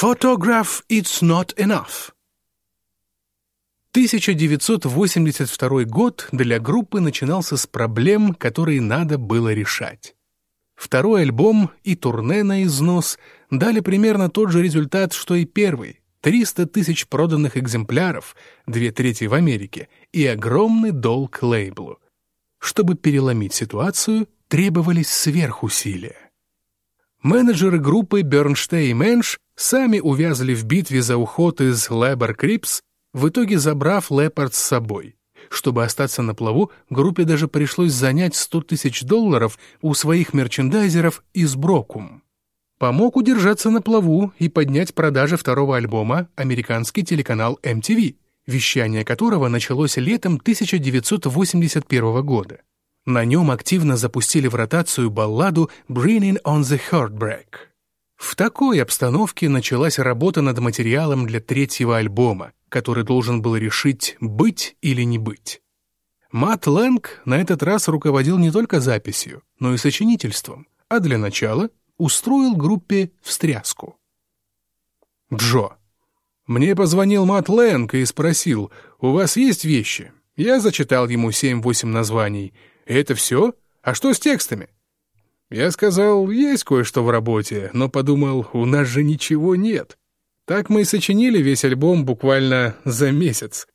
Photograph it's not enough. 1982 год для группы начинался с проблем, которые надо было решать. Второй альбом и турне на износ дали примерно тот же результат, что и первый. 300 тысяч проданных экземпляров, две трети в Америке, и огромный долг лейблу. Чтобы переломить ситуацию, требовались сверхусилия. Менеджеры группы Бернштейн и Менш сами увязли в битве за уход из Лэбор Крипс, в итоге забрав Лепард с собой. Чтобы остаться на плаву, группе даже пришлось занять 100 тысяч долларов у своих мерчендайзеров из Брокум. Помог удержаться на плаву и поднять продажи второго альбома американский телеканал MTV, вещание которого началось летом 1981 года. На нем активно запустили в ротацию балладу «Bringing on the Heartbreak». В такой обстановке началась работа над материалом для третьего альбома, который должен был решить, быть или не быть. Мат Лэнг на этот раз руководил не только записью, но и сочинительством, а для начала устроил группе встряску. Джо. Мне позвонил Мат Лэнг и спросил, «У вас есть вещи?» Я зачитал ему семь-восемь названий. «Это все? А что с текстами?» Я сказал, есть кое-что в работе, но подумал, у нас же ничего нет. Так мы и сочинили весь альбом буквально за месяц.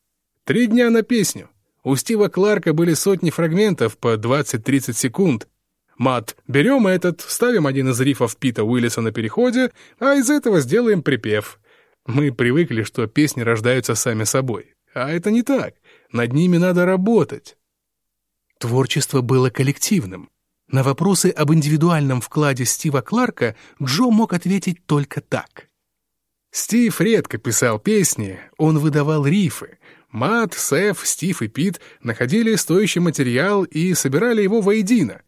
Три дня на песню. У Стива Кларка были сотни фрагментов по 20-30 секунд. Мат, берем этот, ставим один из рифов Пита Уиллиса на переходе, а из этого сделаем припев. Мы привыкли, что песни рождаются сами собой. А это не так. Над ними надо работать. Творчество было коллективным. На вопросы об индивидуальном вкладе Стива Кларка Джо мог ответить только так. Стив редко писал песни, он выдавал рифы. Мат, Сэф, Стив и Пит находили стоящий материал и собирали его воедино.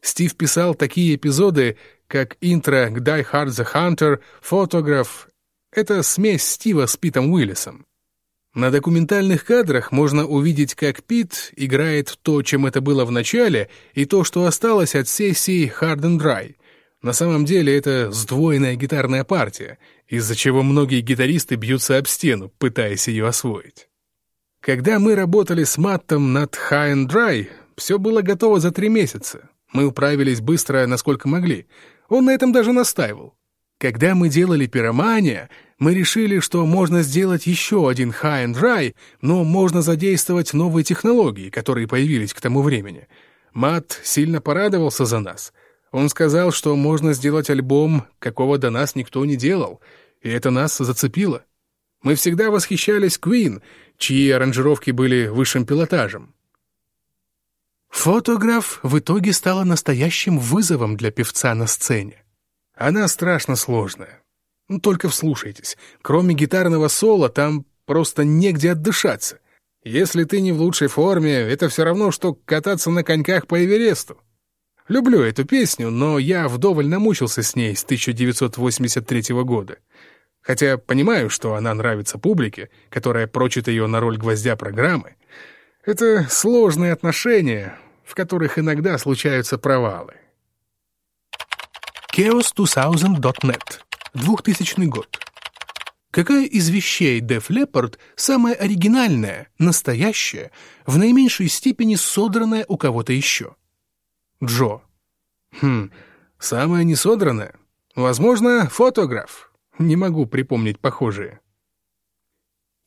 Стив писал такие эпизоды, как интро к Die Hard the Hunter, фотограф. Это смесь Стива с Питом Уиллисом. На документальных кадрах можно увидеть, как Пит играет то, чем это было в начале, и то, что осталось от сессии Hard and Dry. На самом деле это сдвоенная гитарная партия, из-за чего многие гитаристы бьются об стену, пытаясь ее освоить. Когда мы работали с Маттом над High and Dry, все было готово за три месяца. Мы управились быстро, насколько могли. Он на этом даже настаивал. Когда мы делали «Пиромания», мы решили, что можно сделать еще один High and Dry, но можно задействовать новые технологии, которые появились к тому времени. Мат сильно порадовался за нас — он сказал, что можно сделать альбом, какого до нас никто не делал, и это нас зацепило. Мы всегда восхищались Queen, чьи аранжировки были высшим пилотажем. Фотограф в итоге стала настоящим вызовом для певца на сцене. Она страшно сложная. Ну, только вслушайтесь, кроме гитарного соло там просто негде отдышаться. Если ты не в лучшей форме, это все равно, что кататься на коньках по Эвересту. Люблю эту песню, но я вдоволь намучился с ней с 1983 года. Хотя понимаю, что она нравится публике, которая прочит ее на роль гвоздя программы. Это сложные отношения, в которых иногда случаются провалы. Chaos2000.net. 2000 год. Какая из вещей Def Leppard самая оригинальная, настоящая, в наименьшей степени содранная у кого-то еще? Джо. Хм, самое несодранное? Возможно, фотограф. Не могу припомнить похожие.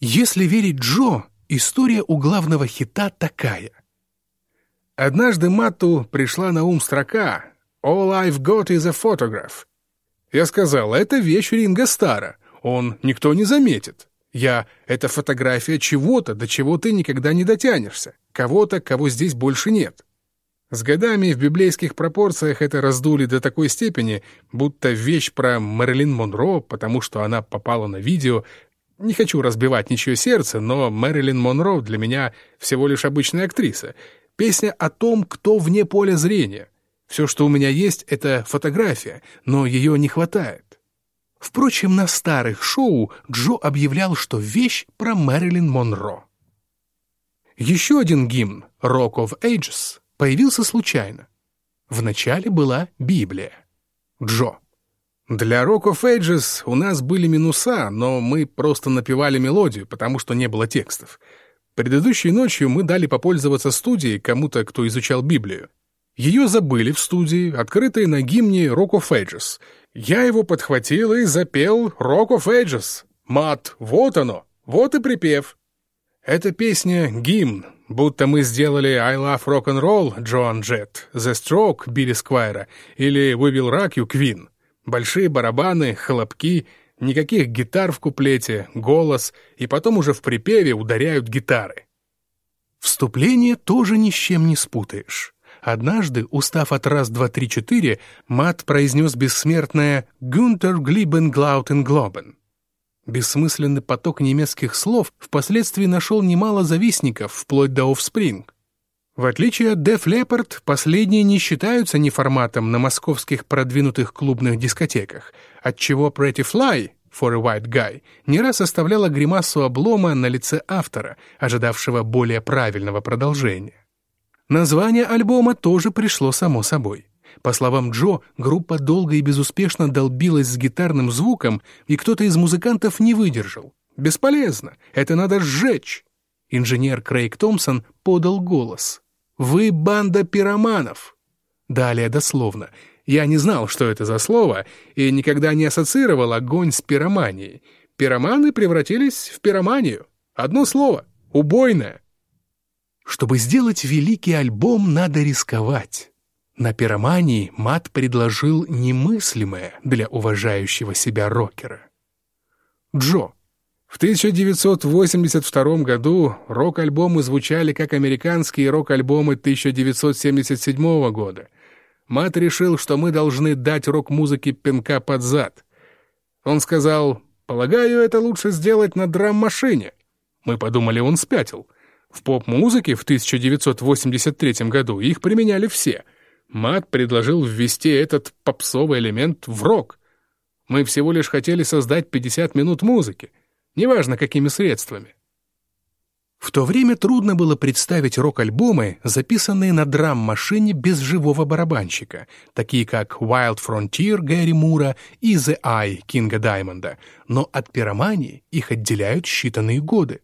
Если верить Джо, история у главного хита такая. Однажды Матту пришла на ум строка «All I've got is a photograph». Я сказал, это вещь Ринга Стара, он никто не заметит. Я — это фотография чего-то, до чего ты никогда не дотянешься, кого-то, кого здесь больше нет. С годами в библейских пропорциях это раздули до такой степени, будто вещь про Мэрилин Монро, потому что она попала на видео. Не хочу разбивать ничье сердце, но Мэрилин Монро для меня всего лишь обычная актриса. Песня о том, кто вне поля зрения. Все, что у меня есть, это фотография, но ее не хватает. Впрочем, на старых шоу Джо объявлял, что вещь про Мэрилин Монро. Еще один гимн «Rock of Ages» появился случайно. Вначале была Библия. Джо. Для Rock of Ages у нас были минуса, но мы просто напевали мелодию, потому что не было текстов. Предыдущей ночью мы дали попользоваться студией кому-то, кто изучал Библию. Ее забыли в студии, открытой на гимне Rock of Ages. Я его подхватил и запел Rock of Ages. Мат, вот оно, вот и припев. Эта песня — гимн, будто мы сделали «I love rock and roll» Джоан Джетт, «The Stroke» Билли Сквайра или «We will rock you» Квин. Большие барабаны, хлопки, никаких гитар в куплете, голос, и потом уже в припеве ударяют гитары. Вступление тоже ни с чем не спутаешь. Однажды, устав от раз, два, три, четыре, Мат произнес бессмертное «Гюнтер Глибен Глаутен Глобен». Бессмысленный поток немецких слов впоследствии нашел немало завистников, вплоть до Offspring. В отличие от Def Leppard, последние не считаются неформатом на московских продвинутых клубных дискотеках, отчего Pretty Fly, For a White Guy, не раз оставляла гримасу облома на лице автора, ожидавшего более правильного продолжения. Название альбома тоже пришло само собой. По словам Джо, группа долго и безуспешно долбилась с гитарным звуком, и кто-то из музыкантов не выдержал. «Бесполезно! Это надо сжечь!» Инженер Крейг Томпсон подал голос. «Вы банда пироманов!» Далее дословно. Я не знал, что это за слово, и никогда не ассоциировал огонь с пироманией. Пироманы превратились в пироманию. Одно слово — убойное. Чтобы сделать великий альбом, надо рисковать. На пиромании Мат предложил немыслимое для уважающего себя рокера. Джо, в 1982 году рок-альбомы звучали как американские рок-альбомы 1977 года. Мат решил, что мы должны дать рок-музыке пинка под зад. Он сказал, «Полагаю, это лучше сделать на драм-машине». Мы подумали, он спятил. В поп-музыке в 1983 году их применяли все. Мат предложил ввести этот попсовый элемент в рок. Мы всего лишь хотели создать 50 минут музыки — неважно какими средствами. В то время трудно было представить рок-альбомы, записанные на драм-машине без живого барабанщика, такие как Wild Frontier Гэри Мура и The Eye Кинга Даймонда, но от пиромании их отделяют считанные годы.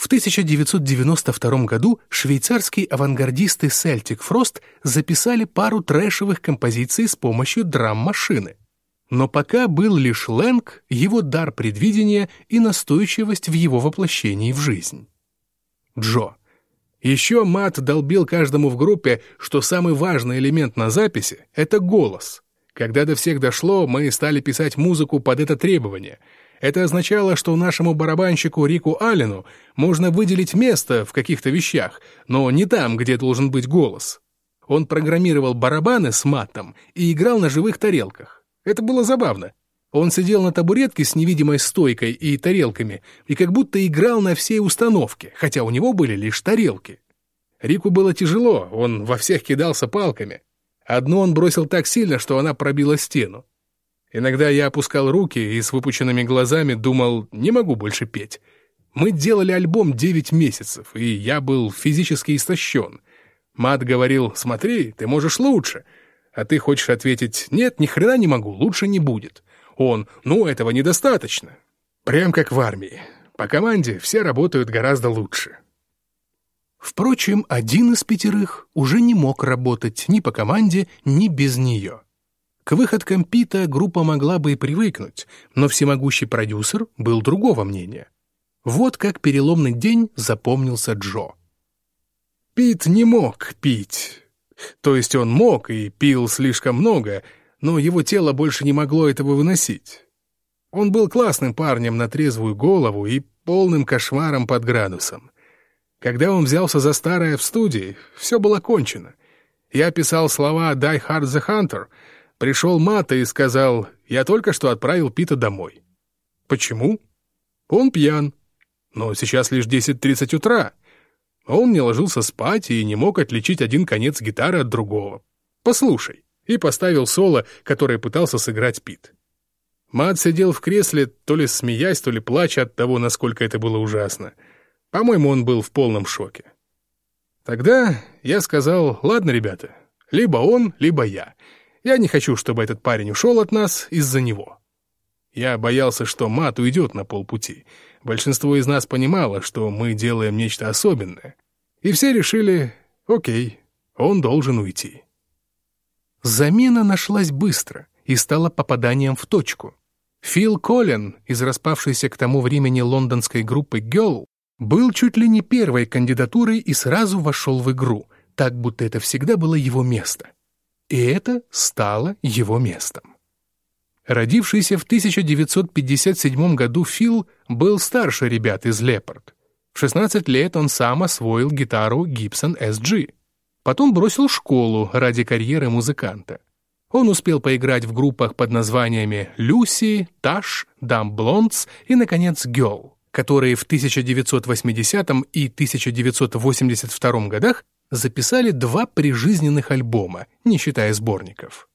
В 1992 году швейцарские авангардисты Celtic Frost записали пару трэшевых композиций с помощью драм-машины. Но пока был лишь Лэнг, его дар предвидения и настойчивость в его воплощении в жизнь. Джо. Еще Мат долбил каждому в группе, что самый важный элемент на записи — это голос. Когда до всех дошло, мы стали писать музыку под это требование. Это означало, что нашему барабанщику Рику Аллену можно выделить место в каких-то вещах, но не там, где должен быть голос. Он программировал барабаны с матом и играл на живых тарелках. Это было забавно. Он сидел на табуретке с невидимой стойкой и тарелками и как будто играл на всей установке, хотя у него были лишь тарелки. Рику было тяжело, он во всех кидался палками. Одну он бросил так сильно, что она пробила стену. Иногда я опускал руки и с выпученными глазами думал, не могу больше петь. Мы делали альбом 9 месяцев, и я был физически истощен. Мат говорил, смотри, ты можешь лучше — а ты хочешь ответить «нет, ни хрена не могу, лучше не будет». Он «ну, этого недостаточно». Прям как в армии. По команде все работают гораздо лучше. Впрочем, один из пятерых уже не мог работать ни по команде, ни без нее. К выходкам Пита группа могла бы и привыкнуть, но всемогущий продюсер был другого мнения. Вот как переломный день запомнился Джо. Пит не мог пить. То есть он мог и пил слишком много, но его тело больше не могло этого выносить. Он был классным парнем на трезвую голову и полным кошмаром под градусом. Когда он взялся за старое в студии, все было кончено. Я писал слова «Die Hard the Hunter», пришел Мата и сказал, «Я только что отправил Пита домой». Почему? Он пьян. Но сейчас лишь 10.30 утра. Он не ложился спать и не мог отличить один конец гитары от другого. «Послушай», и поставил соло, которое пытался сыграть Пит. Мат сидел в кресле, то ли смеясь, то ли плача от того, насколько это было ужасно. По-моему, он был в полном шоке. Тогда я сказал, ладно, ребята, либо он, либо я. Я не хочу, чтобы этот парень ушел от нас из-за него». Я боялся, что мат уйдет на полпути. Большинство из нас понимало, что мы делаем нечто особенное. И все решили, окей, он должен уйти. Замена нашлась быстро и стала попаданием в точку. Фил Коллин из распавшейся к тому времени лондонской группы Girl был чуть ли не первой кандидатурой и сразу вошел в игру, так будто это всегда было его место. И это стало его местом. Родившийся в 1957 году Фил был старше ребят из Лепард. В 16 лет он сам освоил гитару Gibson SG. Потом бросил школу ради карьеры музыканта. Он успел поиграть в группах под названиями «Люси», «Таш», «Дам Блондс» и, наконец, «Гелл», которые в 1980 и 1982 годах записали два прижизненных альбома, не считая сборников.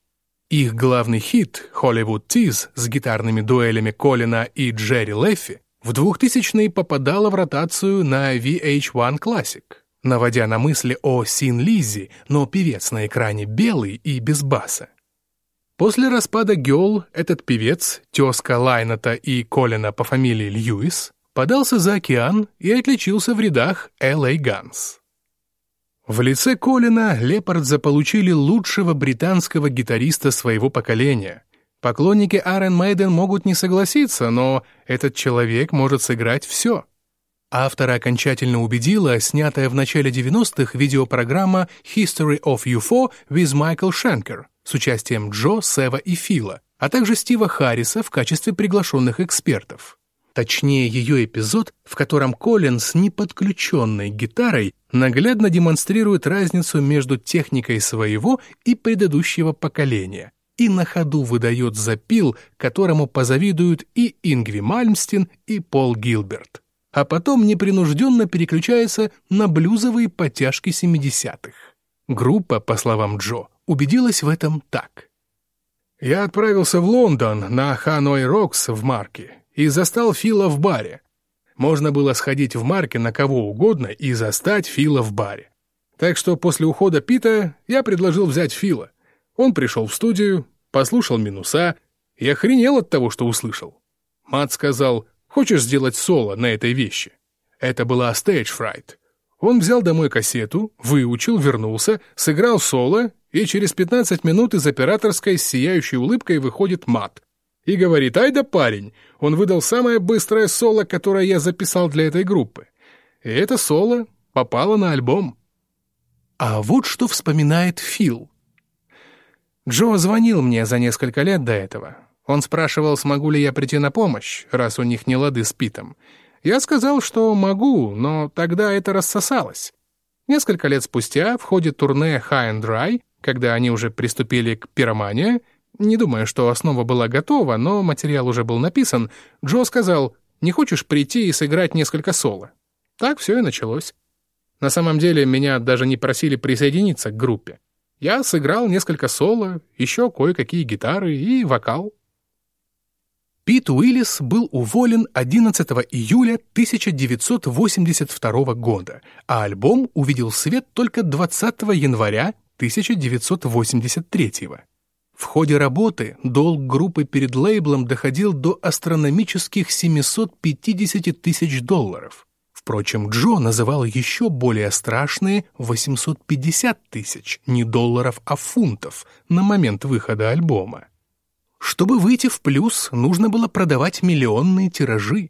Их главный хит «Hollywood Tease» с гитарными дуэлями Колина и Джерри Леффи в 2000-е попадала в ротацию на VH1 Classic, наводя на мысли о Син Лиззи, но певец на экране белый и без баса. После распада Гёл этот певец, тезка Лайната и Колина по фамилии Льюис, подался за океан и отличился в рядах LA Guns. В лице Колина Лепард заполучили лучшего британского гитариста своего поколения. Поклонники Iron Maiden могут не согласиться, но этот человек может сыграть все. Автора окончательно убедила снятая в начале 90-х видеопрограмма History of UFO with Michael Schenker с участием Джо, Сева и Фила, а также Стива Харриса в качестве приглашенных экспертов. Точнее, ее эпизод, в котором Колин с неподключенной гитарой наглядно демонстрирует разницу между техникой своего и предыдущего поколения и на ходу выдает запил, которому позавидуют и Ингви Мальмстин, и Пол Гилберт. А потом непринужденно переключается на блюзовые потяжки 70-х. Группа, по словам Джо, убедилась в этом так. «Я отправился в Лондон на Ханой Рокс в Марке и застал Фила в баре. Можно было сходить в Марке на кого угодно и застать Фила в баре. Так что после ухода Пита я предложил взять Фила. Он пришел в студию, послушал минуса и охренел от того, что услышал. Мат сказал, хочешь сделать соло на этой вещи? Это была Stage Fright. Он взял домой кассету, выучил, вернулся, сыграл соло, и через 15 минут из операторской с сияющей улыбкой выходит Мат и говорит, ай да парень, он выдал самое быстрое соло, которое я записал для этой группы. И это соло попало на альбом. А вот что вспоминает Фил. Джо звонил мне за несколько лет до этого. Он спрашивал, смогу ли я прийти на помощь, раз у них не лады с Питом. Я сказал, что могу, но тогда это рассосалось. Несколько лет спустя, в ходе турне High and Dry, когда они уже приступили к пиромании, не думаю, что основа была готова, но материал уже был написан. Джо сказал, не хочешь прийти и сыграть несколько соло? Так все и началось. На самом деле, меня даже не просили присоединиться к группе. Я сыграл несколько соло, еще кое-какие гитары и вокал. Пит Уиллис был уволен 11 июля 1982 года, а альбом увидел свет только 20 января 1983 года. В ходе работы долг группы перед лейблом доходил до астрономических 750 тысяч долларов. Впрочем, Джо называл еще более страшные 850 тысяч, не долларов, а фунтов, на момент выхода альбома. Чтобы выйти в плюс, нужно было продавать миллионные тиражи.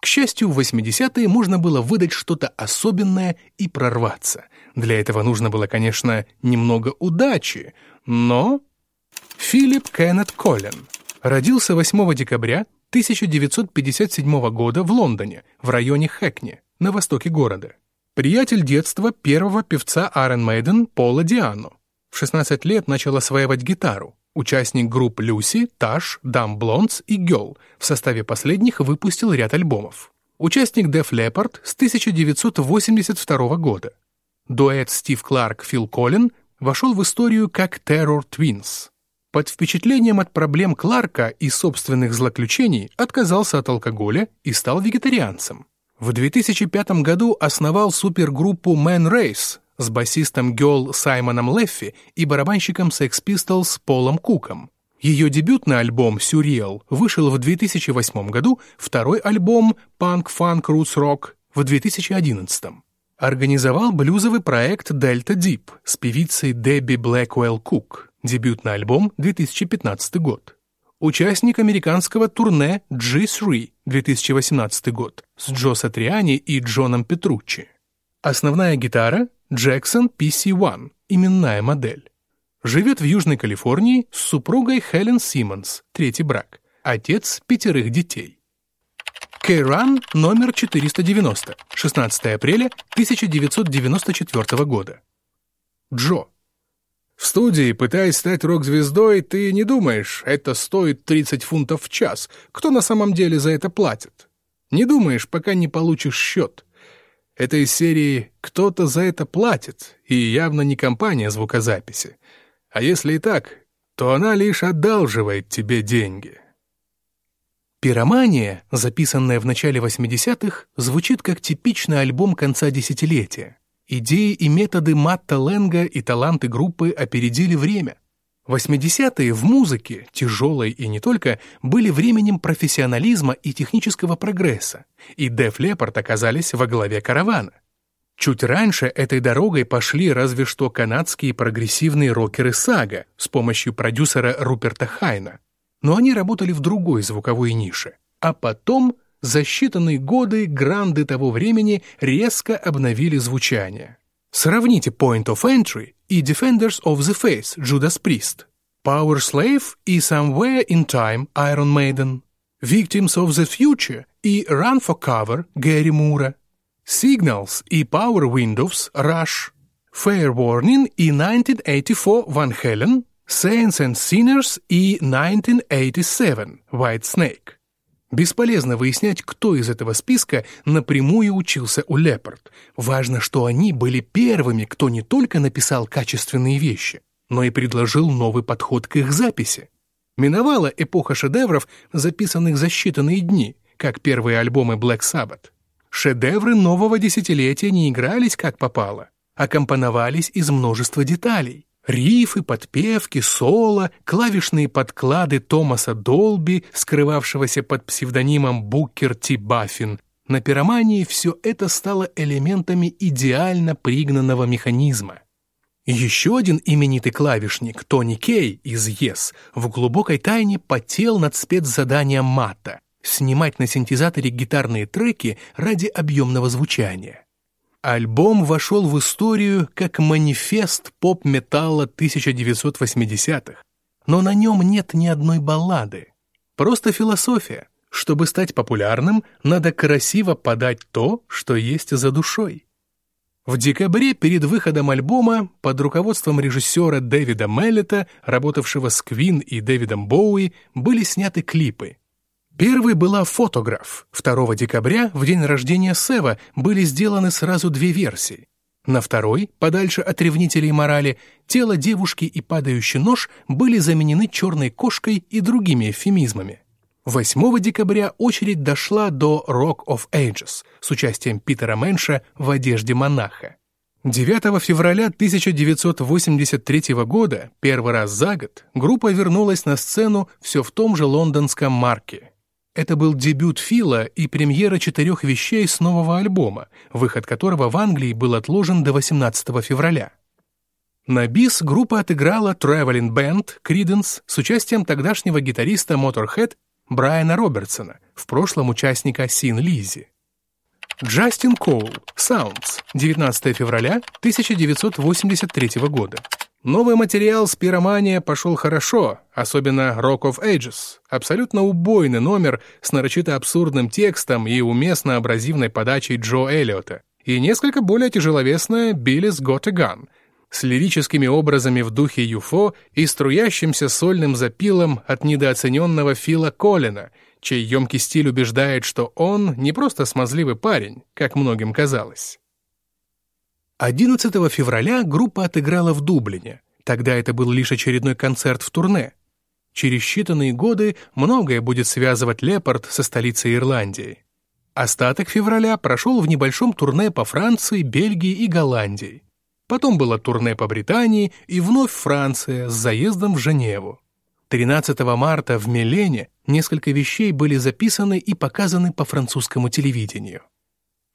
К счастью, в 80-е можно было выдать что-то особенное и прорваться. Для этого нужно было, конечно, немного удачи, но Филипп Кеннет Коллин родился 8 декабря 1957 года в Лондоне, в районе Хэкни, на востоке города. Приятель детства первого певца Iron Maiden Пола Диану. В 16 лет начал осваивать гитару. Участник групп Люси, Таш, Дам Блонс и Гелл. В составе последних выпустил ряд альбомов. Участник Def Leppard с 1982 года. Дуэт Стив Кларк Фил Коллин вошел в историю как Terror Twins. Под впечатлением от проблем Кларка и собственных злоключений отказался от алкоголя и стал вегетарианцем. В 2005 году основал супергруппу Man Race, с басистом Гёл Саймоном Леффи и барабанщиком Sex Pistols Полом Куком. Ее дебютный альбом «Surreal» вышел в 2008 году, второй альбом «Punk Funk Roots Rock» в 2011. Организовал блюзовый проект «Delta Deep» с певицей Дебби Блэквелл Кук, дебютный альбом 2015 год. Участник американского турне G3 2018 год с Джо Сатриани и Джоном Петруччи. Основная гитара — Jackson PC-1, именная модель. Живет в Южной Калифорнии с супругой Хелен Симмонс, третий брак, отец пятерых детей. Кейран номер 490, 16 апреля 1994 года. Джо. В студии, пытаясь стать рок-звездой, ты не думаешь, это стоит 30 фунтов в час, кто на самом деле за это платит. Не думаешь, пока не получишь счет. Это из серии «Кто-то за это платит», и явно не компания звукозаписи. А если и так, то она лишь одалживает тебе деньги. «Пиромания», записанная в начале 80-х, звучит как типичный альбом конца десятилетия. Идеи и методы Матта Ленга и таланты группы опередили время. 80-е в музыке, тяжелой и не только, были временем профессионализма и технического прогресса, и Def Leppard оказались во главе каравана. Чуть раньше этой дорогой пошли разве что канадские прогрессивные рокеры Сага с помощью продюсера Руперта Хайна. Но они работали в другой звуковой нише. А потом, за считанные годы, гранды того времени резко обновили звучание. Сравните Point of Entry и Defenders of the Faith Judas Priest, Power Slave и Somewhere in Time Iron Maiden, Victims of the Future и Run for Cover Гэри Мура, Signals и Power Windows Rush, Fair Warning и 1984 Van Halen, Saints and Sinners и 1987 White Snake. Бесполезно выяснять, кто из этого списка напрямую учился у Лепард. Важно, что они были первыми, кто не только написал качественные вещи, но и предложил новый подход к их записи. Миновала эпоха шедевров, записанных за считанные дни, как первые альбомы Black Sabbath. Шедевры нового десятилетия не игрались как попало, а компоновались из множества деталей. Рифы, подпевки, соло, клавишные подклады Томаса Долби, скрывавшегося под псевдонимом Букер Ти Баффин. На пиромании все это стало элементами идеально пригнанного механизма. Еще один именитый клавишник, Тони Кей из Yes, в глубокой тайне потел над спецзаданием Мата — снимать на синтезаторе гитарные треки ради объемного звучания. Альбом вошел в историю как манифест поп-металла 1980-х, но на нем нет ни одной баллады. Просто философия. Чтобы стать популярным, надо красиво подать то, что есть за душой. В декабре перед выходом альбома под руководством режиссера Дэвида Меллета, работавшего с Квин и Дэвидом Боуи, были сняты клипы. Первой была «Фотограф». 2 декабря, в день рождения Сева, были сделаны сразу две версии. На второй, подальше от ревнителей морали, тело девушки и падающий нож были заменены черной кошкой и другими эвфемизмами. 8 декабря очередь дошла до Rock of Ages с участием Питера Мэнша в одежде монаха. 9 февраля 1983 года, первый раз за год, группа вернулась на сцену все в том же лондонском марке. Это был дебют Фила и премьера четырех вещей с нового альбома, выход которого в Англии был отложен до 18 февраля. На бис группа отыграла Traveling Band Creedence с участием тогдашнего гитариста Motorhead Брайана Робертсона, в прошлом участника Син Лизи. Джастин Коул, Sounds, 19 февраля 1983 года. Новый материал с «Пиромания» пошел хорошо, особенно «Rock of Ages». Абсолютно убойный номер с нарочито абсурдным текстом и уместно абразивной подачей Джо Эллиота. И несколько более тяжеловесная «Billy's Got a Gun», с лирическими образами в духе Юфо и струящимся сольным запилом от недооцененного Фила Коллина, чей емкий стиль убеждает, что он не просто смазливый парень, как многим казалось. 11 февраля группа отыграла в Дублине. Тогда это был лишь очередной концерт в турне. Через считанные годы многое будет связывать Лепард со столицей Ирландии. Остаток февраля прошел в небольшом турне по Франции, Бельгии и Голландии. Потом было турне по Британии и вновь Франция с заездом в Женеву. 13 марта в Милене несколько вещей были записаны и показаны по французскому телевидению.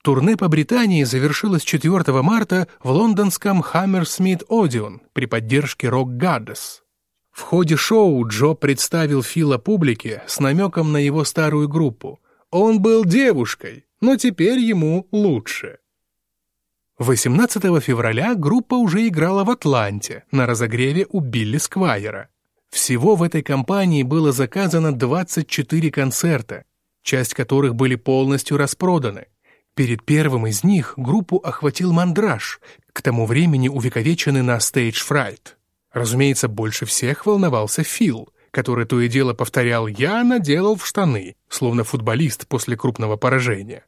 Турне по Британии завершилось 4 марта в лондонском Hammersmith Odeon при поддержке Rock Goddess. В ходе шоу Джо представил Фила публике с намеком на его старую группу. Он был девушкой, но теперь ему лучше. 18 февраля группа уже играла в Атланте на разогреве у Билли Сквайера. Всего в этой компании было заказано 24 концерта, часть которых были полностью распроданы. Перед первым из них группу охватил мандраж, к тому времени увековеченный на Fright. Разумеется, больше всех волновался Фил, который то и дело повторял «я наделал в штаны», словно футболист после крупного поражения.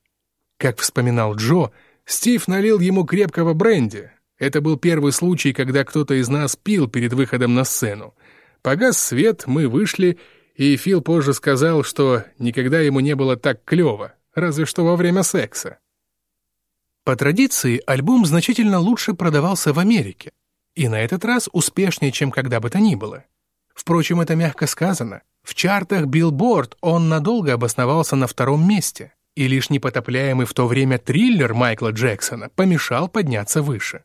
Как вспоминал Джо, Стив налил ему крепкого бренди. Это был первый случай, когда кто-то из нас пил перед выходом на сцену. Погас свет, мы вышли, и Фил позже сказал, что никогда ему не было так клёво, разве что во время секса. По традиции, альбом значительно лучше продавался в Америке, и на этот раз успешнее, чем когда бы то ни было. Впрочем, это мягко сказано. В чартах Billboard он надолго обосновался на втором месте и лишь непотопляемый в то время триллер Майкла Джексона помешал подняться выше.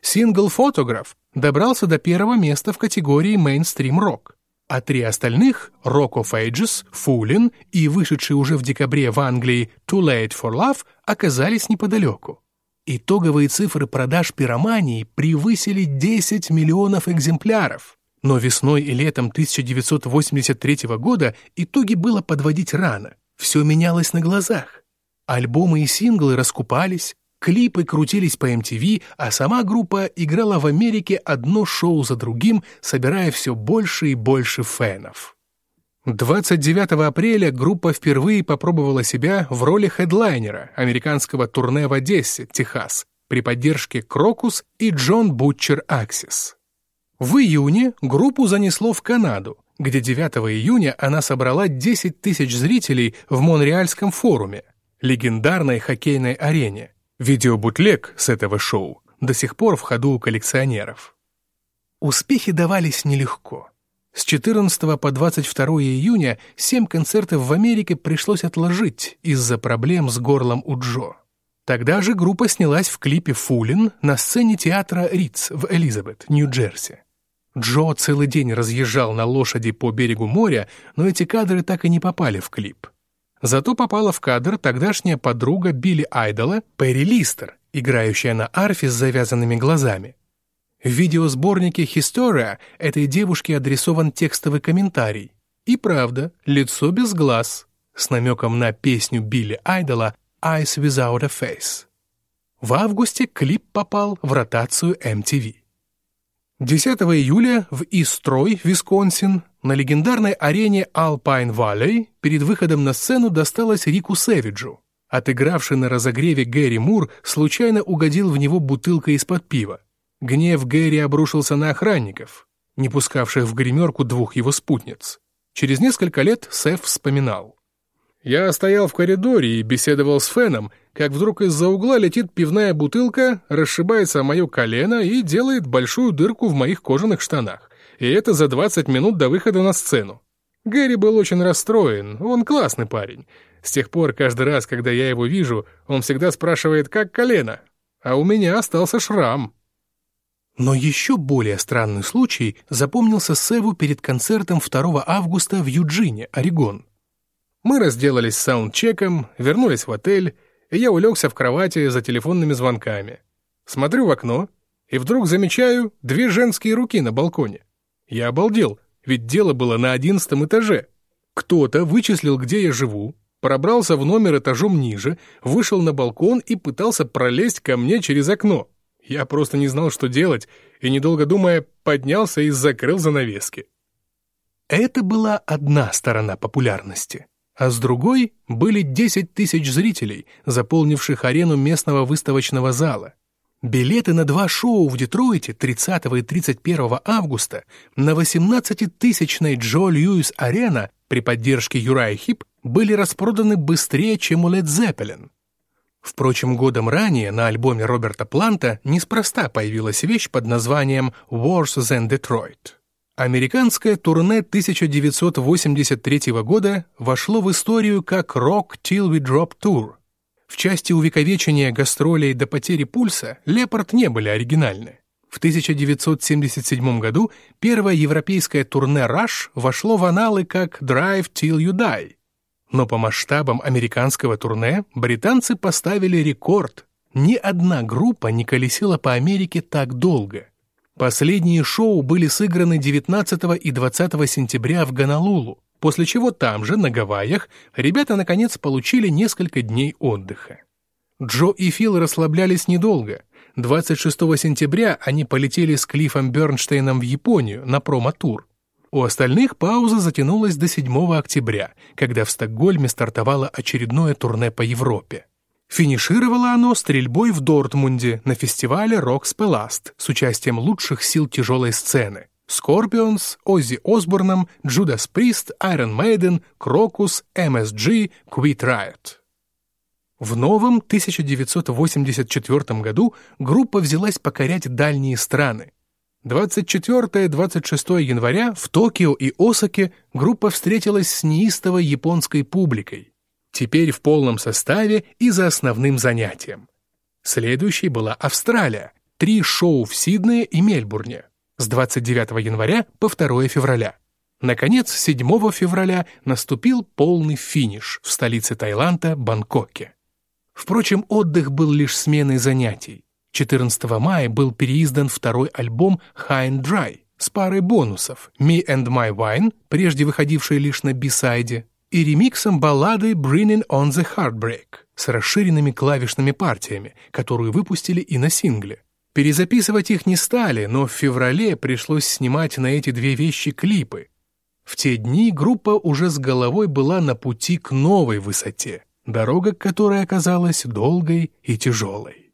Сингл «Фотограф» добрался до первого места в категории «Мейнстрим-рок», а три остальных — «Rock of Ages», «Foolin» и вышедший уже в декабре в Англии «Too Late for Love» оказались неподалеку. Итоговые цифры продаж пиромании превысили 10 миллионов экземпляров. Но весной и летом 1983 года итоги было подводить рано. Все менялось на глазах. Альбомы и синглы раскупались, клипы крутились по MTV, а сама группа играла в Америке одно шоу за другим, собирая все больше и больше фенов. 29 апреля группа впервые попробовала себя в роли хедлайнера американского турне в Одессе, Техас, при поддержке Крокус и Джон Бутчер Аксис. В июне группу занесло в Канаду, где 9 июня она собрала 10 тысяч зрителей в Монреальском форуме, легендарной хоккейной арене. Видеобутлег с этого шоу до сих пор в ходу у коллекционеров. Успехи давались нелегко. С 14 по 22 июня семь концертов в Америке пришлось отложить из-за проблем с горлом у Джо. Тогда же группа снялась в клипе «Фулин» на сцене театра Риц в Элизабет, Нью-Джерси. Джо целый день разъезжал на лошади по берегу моря, но эти кадры так и не попали в клип. Зато попала в кадр тогдашняя подруга Билли Айдола, Перри Листер, играющая на арфе с завязанными глазами. В видеосборнике «Historia» этой девушке адресован текстовый комментарий. И правда, лицо без глаз, с намеком на песню Билли Айдола «Eyes Without a Face». В августе клип попал в ротацию MTV. 10 июля в Истрой, Висконсин, на легендарной арене Alpine Valley перед выходом на сцену досталось Рику Сэвиджу. Отыгравший на разогреве Гэри Мур случайно угодил в него бутылкой из-под пива. Гнев Гэри обрушился на охранников, не пускавших в гримерку двух его спутниц. Через несколько лет Сэв вспоминал. «Я стоял в коридоре и беседовал с Феном, как вдруг из-за угла летит пивная бутылка, расшибается о мое колено и делает большую дырку в моих кожаных штанах. И это за 20 минут до выхода на сцену. Гэри был очень расстроен, он классный парень. С тех пор, каждый раз, когда я его вижу, он всегда спрашивает, как колено. А у меня остался шрам. Но еще более странный случай запомнился Севу перед концертом 2 августа в Юджине, Орегон. Мы разделались с саундчеком, вернулись в отель, и я улегся в кровати за телефонными звонками. Смотрю в окно, и вдруг замечаю две женские руки на балконе. Я обалдел, ведь дело было на одиннадцатом этаже. Кто-то вычислил, где я живу, пробрался в номер этажом ниже, вышел на балкон и пытался пролезть ко мне через окно. Я просто не знал, что делать, и, недолго думая, поднялся и закрыл занавески. Это была одна сторона популярности а с другой были 10 тысяч зрителей, заполнивших арену местного выставочного зала. Билеты на два шоу в Детройте 30 и 31 августа на 18-тысячной Джо Льюис Арена при поддержке Юрая Хип были распроданы быстрее, чем у Led Zeppelin. Впрочем, годом ранее на альбоме Роберта Планта неспроста появилась вещь под названием «Worse Than Detroit». Американское турне 1983 года вошло в историю как «Rock Till We Drop Tour». В части увековечения гастролей до потери пульса «Лепард» не были оригинальны. В 1977 году первое европейское турне «Rush» вошло в аналы как «Drive Till You Die». Но по масштабам американского турне британцы поставили рекорд. Ни одна группа не колесила по Америке так долго – Последние шоу были сыграны 19 и 20 сентября в Гонолулу, после чего там же, на Гавайях, ребята наконец получили несколько дней отдыха. Джо и Фил расслаблялись недолго. 26 сентября они полетели с Клиффом Бернштейном в Японию на промо-тур. У остальных пауза затянулась до 7 октября, когда в Стокгольме стартовало очередное турне по Европе. Финишировало оно стрельбой в Дортмунде на фестивале «Rockpalast» с участием лучших сил тяжелой сцены. Скорпионс, Оззи Осборном, Judas Priest, Iron Maiden, Krokus, MSG, Quiet Riot. В новом 1984 году группа взялась покорять дальние страны. 24-26 января в Токио и Осаке группа встретилась с неистовой японской публикой теперь в полном составе и за основным занятием. Следующей была Австралия, три шоу в Сиднее и Мельбурне с 29 января по 2 февраля. Наконец, 7 февраля наступил полный финиш в столице Таиланда, Бангкоке. Впрочем, отдых был лишь сменой занятий. 14 мая был переиздан второй альбом «High and Dry» с парой бонусов «Me and My Wine», прежде выходивший лишь на бисайде, и ремиксом баллады «Bringing on the Heartbreak» с расширенными клавишными партиями, которую выпустили и на сингле. Перезаписывать их не стали, но в феврале пришлось снимать на эти две вещи клипы. В те дни группа уже с головой была на пути к новой высоте, дорога к которой оказалась долгой и тяжелой.